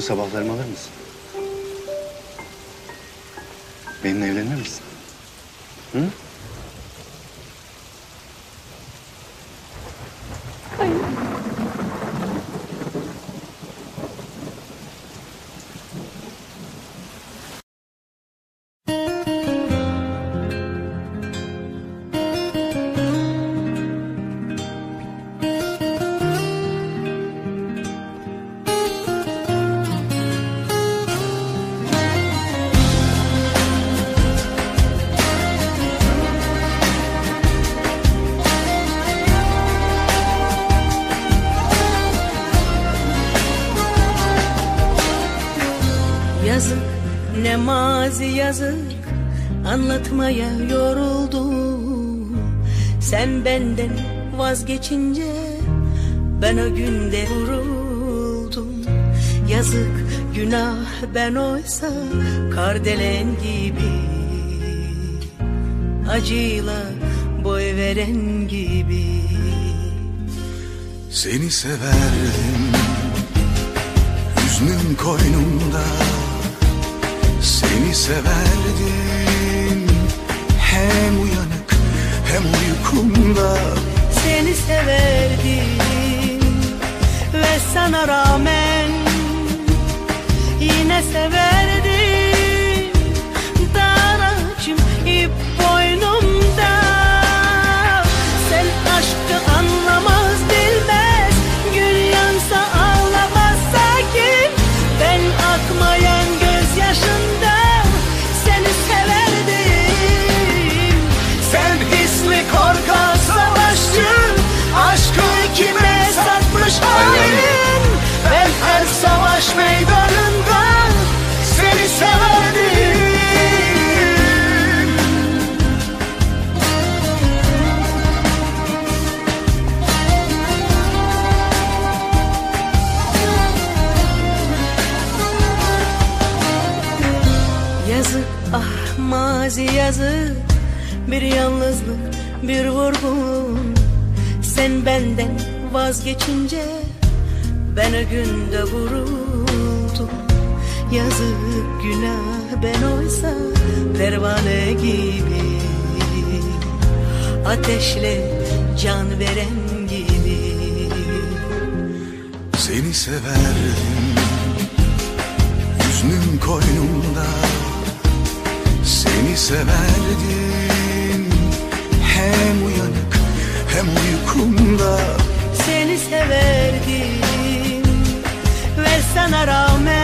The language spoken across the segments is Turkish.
sabahlarımı alır mısın? Benimle evlenir misin? Hı? Yazık ne mazi yazık. Anlatmaya yoruldum. Sen benden vazgeçince Ben o günde vuruldum. Yazık günah ben oysa Kardelen gibi. Acıyla boy veren gibi. Seni severdim Hüznün koynumda Seni severdim. Hem uyanık hem uykumda. Seni severdim. Ve sana rağmen yine severdim. Mazi yazık Bir yalnızlık bir vurgun Sen benden vazgeçince Ben o günde vuruldum. Yazık günah ben oysa Pervane gibi. Ateşle can veren gibi. Seni severdim Hüznün koynumda Seni severdim. Hem uyanık hem uykumda. Seni severdim. Ve sana rağmen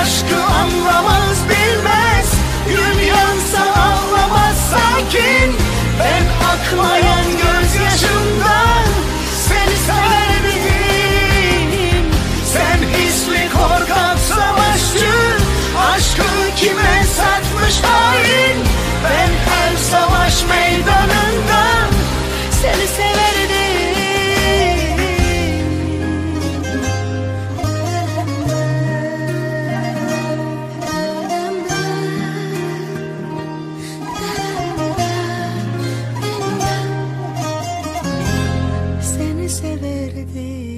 aşkı anlamaz bilmez. Gül yansa ağlamaz sakin. Ben akmaya severdi.